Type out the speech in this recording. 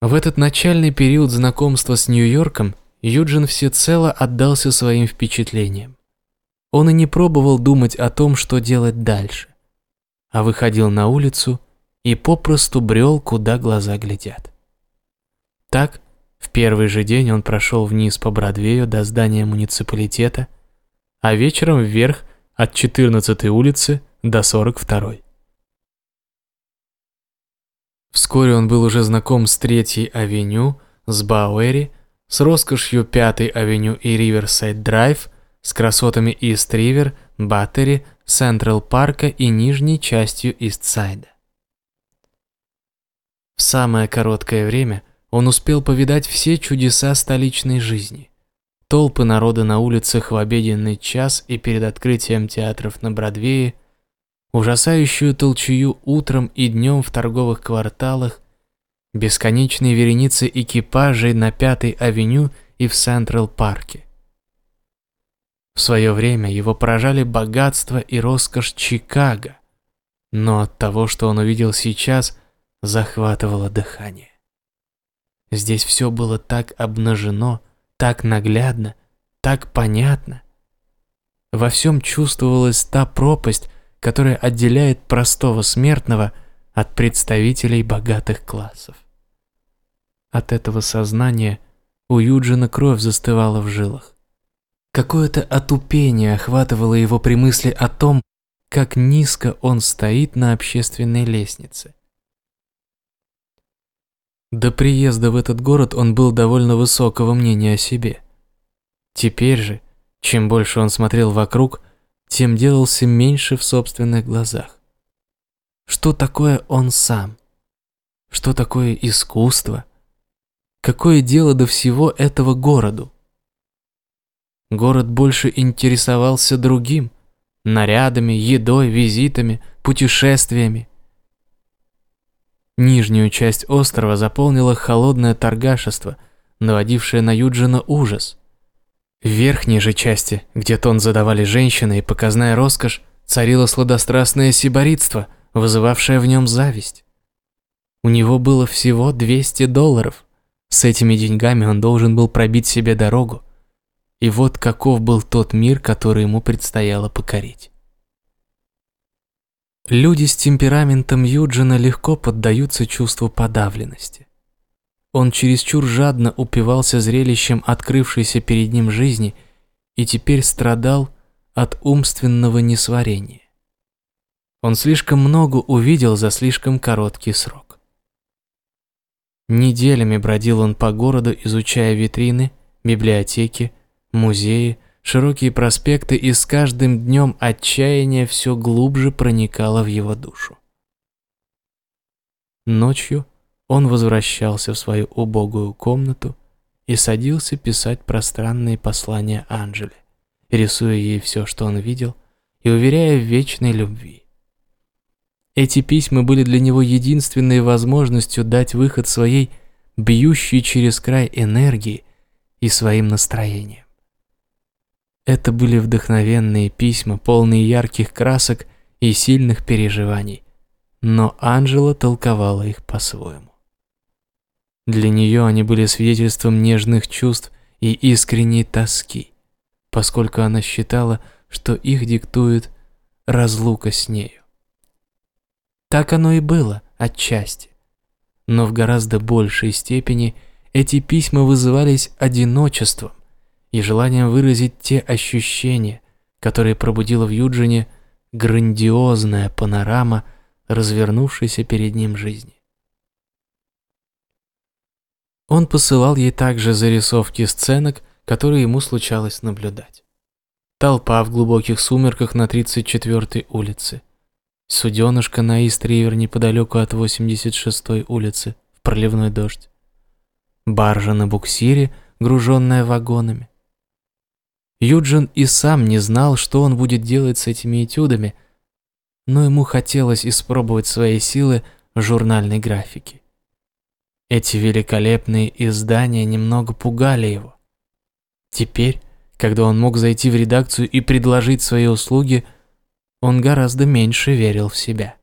В этот начальный период знакомства с Нью-Йорком Юджин всецело отдался своим впечатлениям. Он и не пробовал думать о том, что делать дальше, а выходил на улицу и попросту брел, куда глаза глядят. Так, в первый же день он прошел вниз по Бродвею до здания муниципалитета, а вечером вверх от 14-й улицы до 42-й. Вскоре он был уже знаком с Третьей авеню, с Бауэри, с роскошью Пятой авеню и Риверсайд Драйв, с красотами Ист-Ривер, Баттери, Централ Парка и нижней частью Ист-Сайда. В самое короткое время он успел повидать все чудеса столичной жизни. Толпы народа на улицах в обеденный час и перед открытием театров на Бродвее – ужасающую толчую утром и днем в торговых кварталах, бесконечные вереницы экипажей на Пятой авеню и в Централ-парке. В свое время его поражали богатство и роскошь Чикаго, но от того, что он увидел сейчас, захватывало дыхание. Здесь все было так обнажено, так наглядно, так понятно. Во всем чувствовалась та пропасть, которая отделяет простого смертного от представителей богатых классов. От этого сознания у Юджина кровь застывала в жилах. Какое-то отупение охватывало его при мысли о том, как низко он стоит на общественной лестнице. До приезда в этот город он был довольно высокого мнения о себе. Теперь же, чем больше он смотрел вокруг, тем делался меньше в собственных глазах. Что такое он сам? Что такое искусство? Какое дело до всего этого городу? Город больше интересовался другим – нарядами, едой, визитами, путешествиями. Нижнюю часть острова заполнило холодное торгашество, наводившее на Юджина ужас. В верхней же части, где тон задавали женщины и показная роскошь, царило сладострастное сиборитство, вызывавшее в нем зависть. У него было всего 200 долларов. С этими деньгами он должен был пробить себе дорогу. И вот каков был тот мир, который ему предстояло покорить. Люди с темпераментом Юджина легко поддаются чувству подавленности. Он чересчур жадно упивался зрелищем открывшейся перед ним жизни и теперь страдал от умственного несварения. Он слишком много увидел за слишком короткий срок. Неделями бродил он по городу, изучая витрины, библиотеки, музеи, широкие проспекты, и с каждым днем отчаяние все глубже проникало в его душу. Ночью он возвращался в свою убогую комнату и садился писать пространные послания Анжеле, рисуя ей все, что он видел, и уверяя в вечной любви. Эти письма были для него единственной возможностью дать выход своей бьющей через край энергии и своим настроениям. Это были вдохновенные письма, полные ярких красок и сильных переживаний, но Анжела толковала их по-своему. Для нее они были свидетельством нежных чувств и искренней тоски, поскольку она считала, что их диктует разлука с нею. Так оно и было, отчасти. Но в гораздо большей степени эти письма вызывались одиночеством и желанием выразить те ощущения, которые пробудила в Юджине грандиозная панорама развернувшейся перед ним жизни. Он посылал ей также зарисовки сценок, которые ему случалось наблюдать. Толпа в глубоких сумерках на 34-й улице. Суденышко на Ист-Ривер неподалеку от 86-й улицы в проливной дождь. Баржа на буксире, груженная вагонами. Юджин и сам не знал, что он будет делать с этими этюдами, но ему хотелось испробовать свои силы в журнальной графике. Эти великолепные издания немного пугали его. Теперь, когда он мог зайти в редакцию и предложить свои услуги, он гораздо меньше верил в себя.